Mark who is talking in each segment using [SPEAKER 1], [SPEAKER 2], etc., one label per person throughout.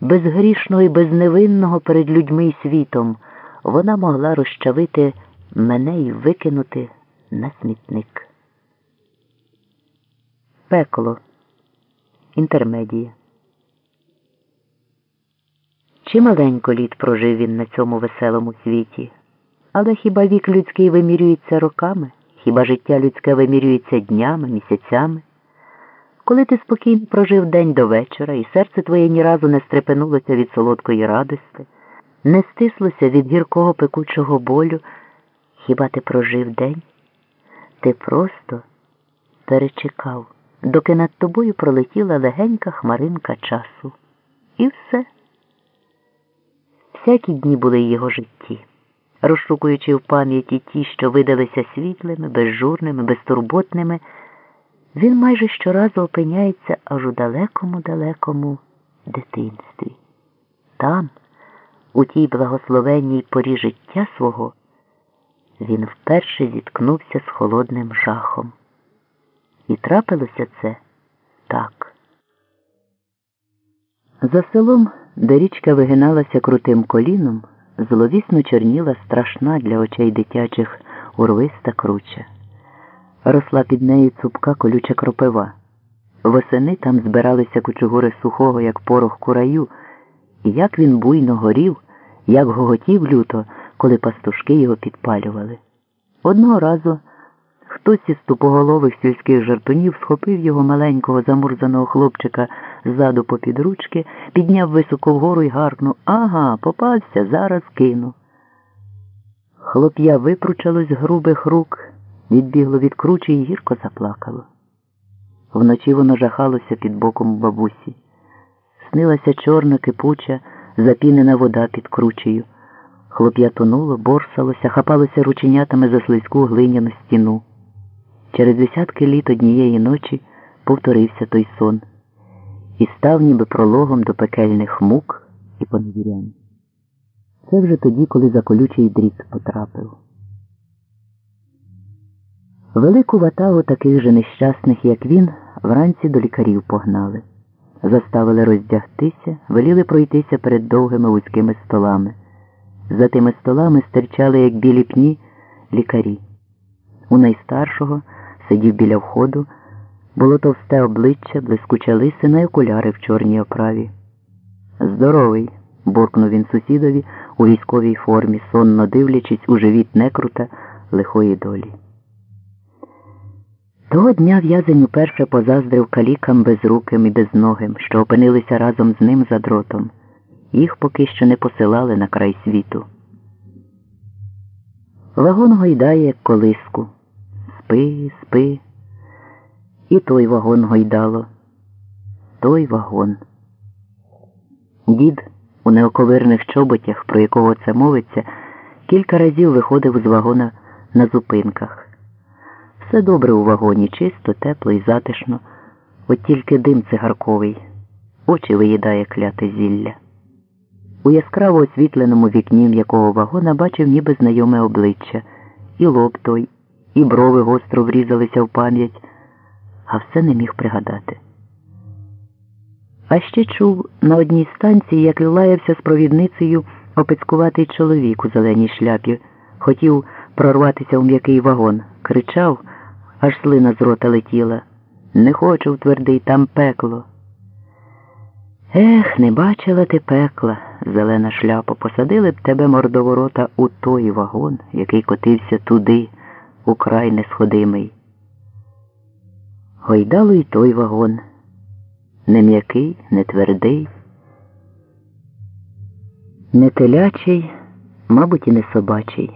[SPEAKER 1] безгрішного і безневинного перед людьми і світом, вона могла розчавити мене і викинути на смітник. Пекло. Інтермедія. Чималенько літ прожив він на цьому веселому світі, але хіба вік людський вимірюється роками, хіба життя людське вимірюється днями, місяцями? Коли ти спокійно прожив день до вечора, і серце твоє ні разу не стрепенулося від солодкої радости, не стислося від гіркого пекучого болю, хіба ти прожив день? Ти просто перечекав, доки над тобою пролетіла легенька хмаринка часу. І все. Всякі дні були в його житті, розшукуючи в пам'яті ті, що видалися світлими, безжурними, безтурботними, він майже щоразу опиняється аж у далекому-далекому дитинстві. Там, у тій благословенній порі життя свого, він вперше зіткнувся з холодним жахом. І трапилося це так. За селом, де річка вигиналася крутим коліном, зловісно чорніла страшна для очей дитячих урвиста круча. Росла під нею цупка колюча кропива. Восени там збиралися кучугури сухого, як порох кураю, і як він буйно горів, як гоготів люто, коли пастушки його підпалювали. Одного разу хтось із тупоголових сільських жартунів схопив його маленького замурзаного хлопчика ззаду попід ручки, підняв високо вгору і гаркнув Ага, попався, зараз кину. Хлоп'я випручалось з грубих рук, відбігло від кручі і гірко заплакало. Вночі воно жахалося під боком бабусі. Снилася чорна кипуча, запінена вода під кручею. Хлоп'я тонуло, борсалося, хапалося рученятами за слизьку глиняну стіну. Через десятки літ однієї ночі повторився той сон і став ніби прологом до пекельних мук і поневірянь. Це вже тоді, коли за колючий дріт потрапив. Велику ватагу таких же нещасних, як він, вранці до лікарів погнали. Заставили роздягтися, веліли пройтися перед довгими вузькими столами. За тими столами стирчали, як білі пні, лікарі. У найстаршого сидів біля входу, було товсте обличчя, блискуча лисина й окуляри в чорній оправі. Здоровий, буркнув він сусідові у військовій формі, сонно дивлячись у живіт некрута лихої долі. Того дня в'язень уперше позаздрив калікам безруким і безногим, що опинилися разом з ним за дротом. Їх поки що не посилали на край світу. Вагон гойдає, колиску. Спи, спи. І той вагон гойдало. Той вагон. Дід у неоковирних чоботях, про якого це мовиться, кілька разів виходив з вагона на зупинках. Все добре у вагоні, чисто, тепло і затишно, от тільки дим цигарковий, очі виїдає кляте зілля. У яскраво освітленому вікні м'якого вагона бачив ніби знайоме обличчя, і лоб той, і брови гостро врізалися в пам'ять, а все не міг пригадати. А ще чув на одній станції, як лаявся з провідницею опецькуватий чоловік у зеленій шляпі, хотів прорватися у м'який вагон, кричав, аж слина з рота летіла. Не хочу, в твердий, там пекло. Ех, не бачила ти пекла, зелена шляпа, посадили б тебе мордоворота у той вагон, який котився туди, у край несходимий. Гойдало й той вагон, не м'який, не твердий, не телячий, мабуть, і не собачий.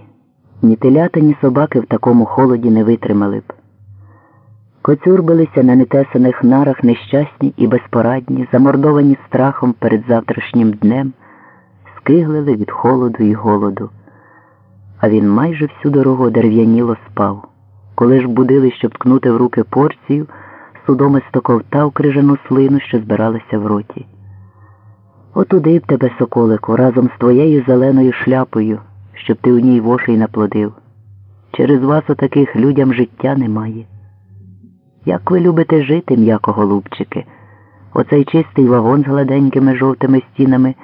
[SPEAKER 1] Ні телята, ні собаки в такому холоді не витримали б. Коцюрбилися на нетесаних нарах нещасні і безпорадні, замордовані страхом перед завтрашнім днем, скиглили від холоду і голоду. А він майже всю дорогу дерев'яніло спав. Коли ж будили, щоб ткнути в руки порцію, судомисто ковтав крижану слину, що збиралася в роті. Отуди б тебе, соколику, разом з твоєю зеленою шляпою, щоб ти у ній вошей наплодив. Через вас отаких людям життя немає. Як ви любите жити, м'яко голубчики, Оцей чистий вагон з гладенькими жовтими стінами.